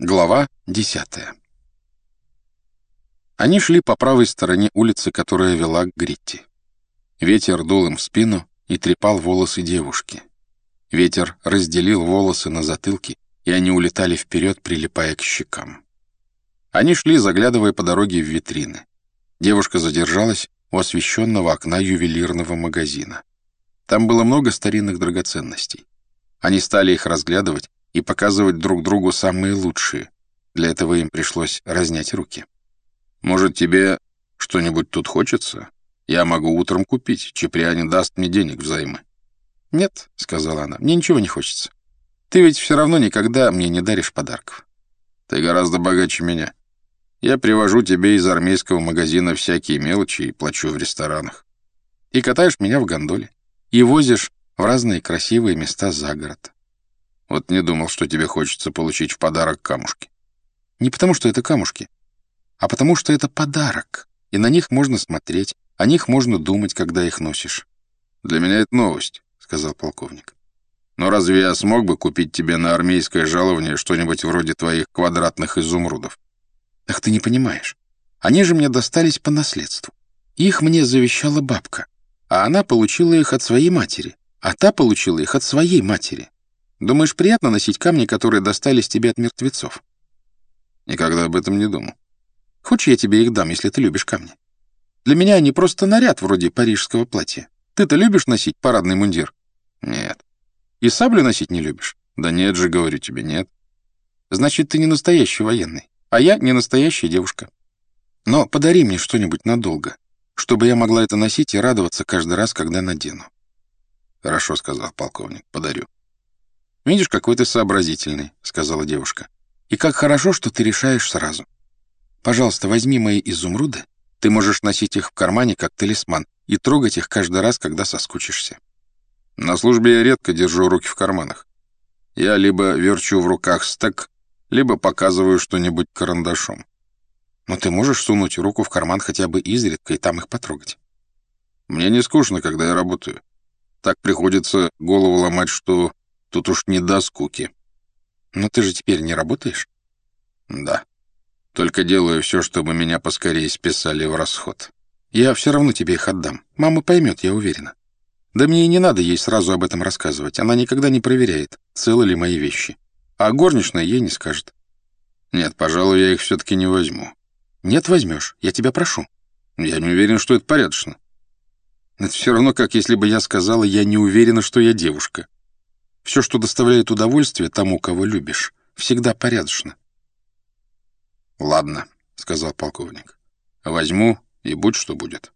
Глава десятая. Они шли по правой стороне улицы, которая вела к Гритти. Ветер дул им в спину и трепал волосы девушки. Ветер разделил волосы на затылке, и они улетали вперед, прилипая к щекам. Они шли, заглядывая по дороге в витрины. Девушка задержалась у освещенного окна ювелирного магазина. Там было много старинных драгоценностей. Они стали их разглядывать, и показывать друг другу самые лучшие. Для этого им пришлось разнять руки. «Может, тебе что-нибудь тут хочется? Я могу утром купить. Чеприане даст мне денег взаймы». «Нет», — сказала она, — «мне ничего не хочется. Ты ведь все равно никогда мне не даришь подарков». «Ты гораздо богаче меня. Я привожу тебе из армейского магазина всякие мелочи и плачу в ресторанах. И катаешь меня в гондоле. И возишь в разные красивые места за город. Вот не думал, что тебе хочется получить в подарок камушки. Не потому, что это камушки, а потому, что это подарок, и на них можно смотреть, о них можно думать, когда их носишь. Для меня это новость, — сказал полковник. Но разве я смог бы купить тебе на армейское жалование что-нибудь вроде твоих квадратных изумрудов? Ах, ты не понимаешь. Они же мне достались по наследству. Их мне завещала бабка, а она получила их от своей матери, а та получила их от своей матери. Думаешь, приятно носить камни, которые достались тебе от мертвецов? Никогда об этом не думал. Хочешь, я тебе их дам, если ты любишь камни? Для меня они просто наряд вроде парижского платья. Ты-то любишь носить парадный мундир? Нет. И саблю носить не любишь? Да нет же, говорю тебе, нет. Значит, ты не настоящий военный, а я не настоящая девушка. Но подари мне что-нибудь надолго, чтобы я могла это носить и радоваться каждый раз, когда надену. Хорошо, сказал полковник, подарю. «Видишь, какой ты сообразительный», — сказала девушка. «И как хорошо, что ты решаешь сразу. Пожалуйста, возьми мои изумруды. Ты можешь носить их в кармане, как талисман, и трогать их каждый раз, когда соскучишься». «На службе я редко держу руки в карманах. Я либо верчу в руках стек, либо показываю что-нибудь карандашом. Но ты можешь сунуть руку в карман хотя бы изредка и там их потрогать. Мне не скучно, когда я работаю. Так приходится голову ломать, что Тут уж не до скуки. Но ты же теперь не работаешь? Да. Только делаю все, чтобы меня поскорее списали в расход. Я все равно тебе их отдам. Мама поймет, я уверена. Да мне и не надо ей сразу об этом рассказывать. Она никогда не проверяет, целы ли мои вещи. А горничная ей не скажет. Нет, пожалуй, я их все-таки не возьму. Нет, возьмешь. Я тебя прошу. Я не уверен, что это порядочно. Это все равно, как если бы я сказала, я не уверена, что я девушка. Все, что доставляет удовольствие тому, кого любишь, всегда порядочно. «Ладно», — сказал полковник. «Возьму, и будь что будет».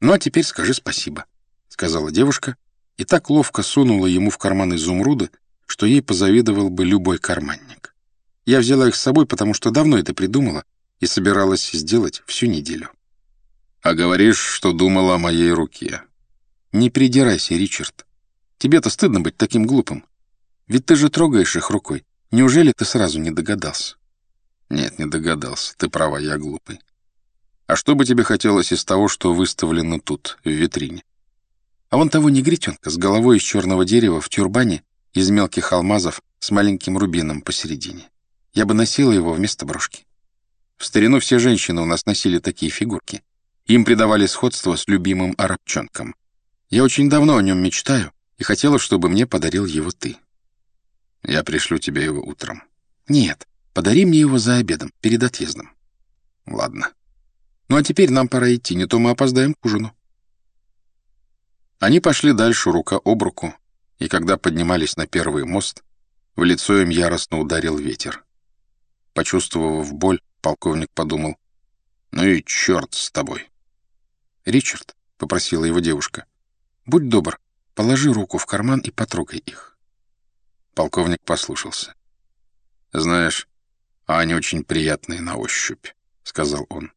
«Ну, а теперь скажи спасибо», — сказала девушка, и так ловко сунула ему в карман изумруды, что ей позавидовал бы любой карманник. Я взяла их с собой, потому что давно это придумала и собиралась сделать всю неделю. «А говоришь, что думала о моей руке». «Не придирайся, Ричард. Тебе-то стыдно быть таким глупым. Ведь ты же трогаешь их рукой. Неужели ты сразу не догадался? Нет, не догадался. Ты права, я глупый. А что бы тебе хотелось из того, что выставлено тут, в витрине? А вон того негритенка с головой из черного дерева в тюрбане из мелких алмазов с маленьким рубином посередине. Я бы носила его вместо брошки. В старину все женщины у нас носили такие фигурки. Им придавали сходство с любимым арабчонком. Я очень давно о нем мечтаю, и хотела, чтобы мне подарил его ты. Я пришлю тебе его утром. Нет, подари мне его за обедом, перед отъездом. Ладно. Ну а теперь нам пора идти, не то мы опоздаем к ужину. Они пошли дальше рука об руку, и когда поднимались на первый мост, в лицо им яростно ударил ветер. Почувствовав боль, полковник подумал, «Ну и черт с тобой!» «Ричард», — попросила его девушка, — «будь добр, Положи руку в карман и потрогай их. Полковник послушался. «Знаешь, а они очень приятные на ощупь», — сказал он.